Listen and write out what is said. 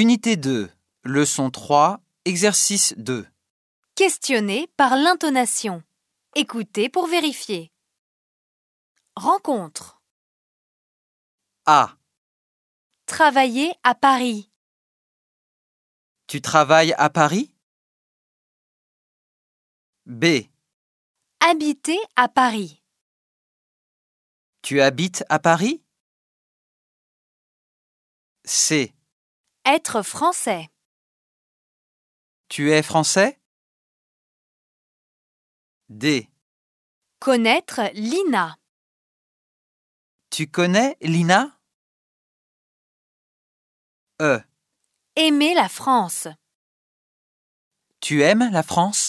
Unité 2, leçon 3, exercice 2. Questionner par l'intonation. Écoutez pour vérifier. Rencontre. A. Travailler à Paris. Tu travailles à Paris? B. Habiter à Paris. Tu habites à Paris? C. Être français. Tu es français? D. Connaître Lina. Tu connais Lina? E. Aimer la France. Tu aimes la France?